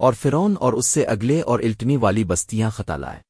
اور فرون اور اس سے اگلے اور الٹنی والی بستیاں خطا لائے۔